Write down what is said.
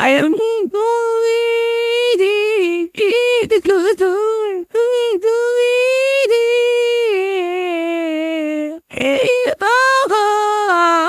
I am I